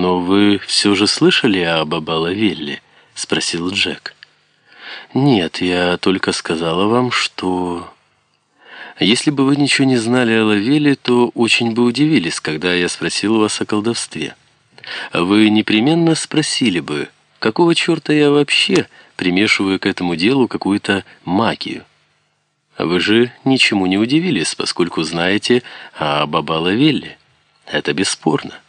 «Но вы все же слышали об Абалавилле?» — спросил Джек. «Нет, я только сказала вам, что...» «Если бы вы ничего не знали о Лавеле, то очень бы удивились, когда я спросил вас о колдовстве. Вы непременно спросили бы, какого черта я вообще примешиваю к этому делу какую-то магию? Вы же ничему не удивились, поскольку знаете о Баба-Лавелле. Это бесспорно».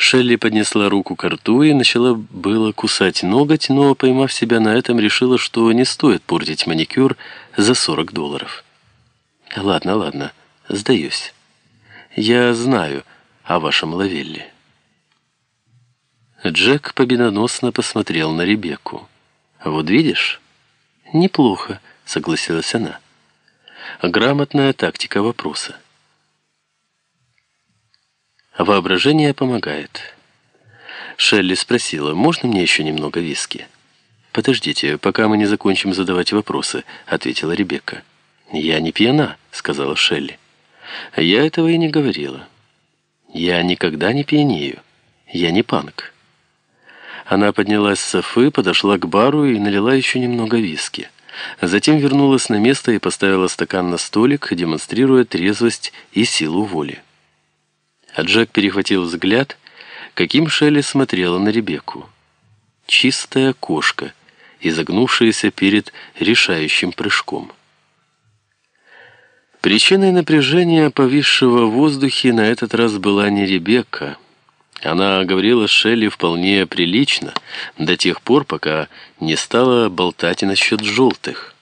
Шелли поднесла руку к рту и начала было кусать ноготь, но, поймав себя на этом, решила, что не стоит портить маникюр за 40 долларов. «Ладно, ладно, сдаюсь. Я знаю о вашем Лавелле». Джек победоносно посмотрел на Ребекку. «Вот видишь?» «Неплохо», — согласилась она. «Грамотная тактика вопроса». Воображение помогает. Шелли спросила, можно мне еще немного виски? «Подождите, пока мы не закончим задавать вопросы», — ответила Ребекка. «Я не пьяна», — сказала Шелли. «Я этого и не говорила. Я никогда не пьянею. Я не панк». Она поднялась с софы, подошла к бару и налила еще немного виски. Затем вернулась на место и поставила стакан на столик, демонстрируя трезвость и силу воли. А Джек перехватил взгляд, каким Шелли смотрела на Ребекку. Чистая кошка, изогнувшаяся перед решающим прыжком. Причиной напряжения, повисшего в воздухе, на этот раз была не Ребекка. Она говорила с Шелли вполне прилично, до тех пор, пока не стала болтать насчет желтых.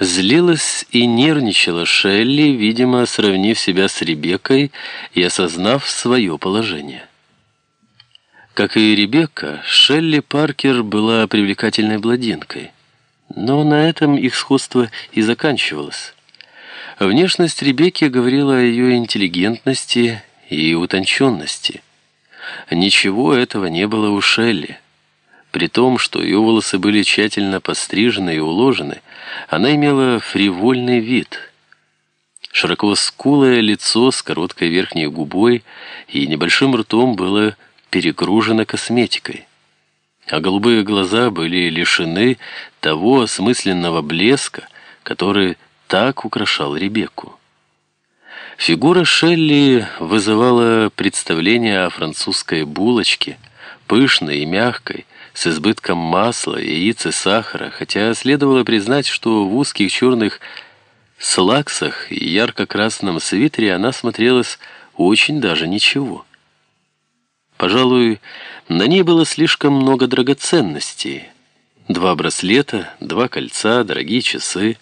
Злилась и нервничала Шелли, видимо, сравнив себя с Ребеккой и осознав свое положение. Как и Ребекка, Шелли Паркер была привлекательной бладинкой. Но на этом их сходство и заканчивалось. Внешность Ребекки говорила о ее интеллигентности и утонченности. Ничего этого не было у Шелли. При том, что ее волосы были тщательно пострижены и уложены, она имела фривольный вид. Широко скулое лицо с короткой верхней губой и небольшим ртом было перегружено косметикой. А голубые глаза были лишены того осмысленного блеска, который так украшал Ребекку. Фигура Шелли вызывала представление о французской булочке, пышной и мягкой, с избытком масла, яиц и сахара, хотя следовало признать, что в узких черных слаксах и ярко-красном свитере она смотрелась очень даже ничего. Пожалуй, на ней было слишком много драгоценностей. Два браслета, два кольца, дорогие часы,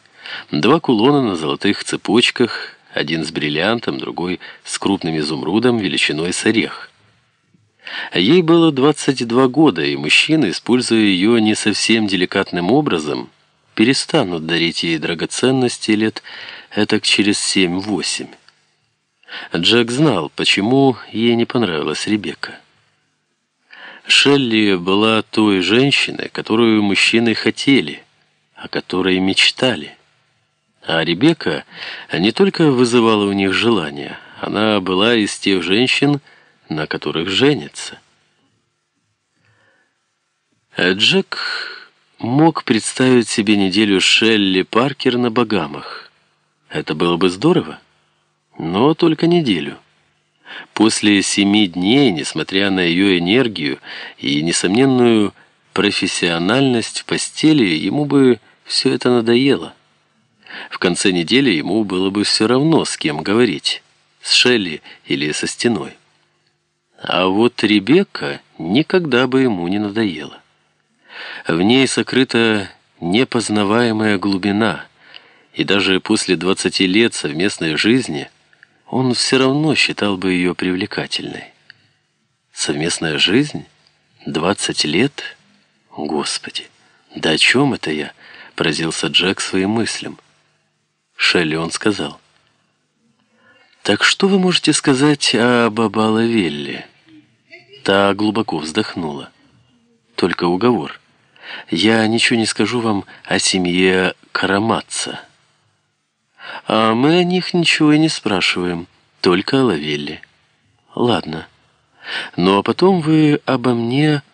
два кулона на золотых цепочках, один с бриллиантом, другой с крупным изумрудом величиной с орех. Ей было 22 года, и мужчины, используя ее не совсем деликатным образом, перестанут дарить ей драгоценности лет этак через 7-8. Джек знал, почему ей не понравилась Ребекка. Шелли была той женщиной, которую мужчины хотели, о которой мечтали. А Ребекка не только вызывала у них желание, она была из тех женщин, на которых женится. Джек мог представить себе неделю Шелли Паркер на Багамах. Это было бы здорово, но только неделю. После семи дней, несмотря на ее энергию и несомненную профессиональность в постели, ему бы все это надоело. В конце недели ему было бы все равно, с кем говорить, с Шелли или со стеной. А вот Ребекка никогда бы ему не надоела. В ней сокрыта непознаваемая глубина, и даже после 20 лет совместной жизни он все равно считал бы ее привлекательной. Совместная жизнь? 20 лет? Господи, да о чем это я? Поразился Джек своим мыслям. Шелли он сказал. «Так что вы можете сказать о Бабалавелле?» Та глубоко вздохнула. «Только уговор. Я ничего не скажу вам о семье Караматца. А мы о них ничего и не спрашиваем, только о Лавелле. Ладно, Ну а потом вы обо мне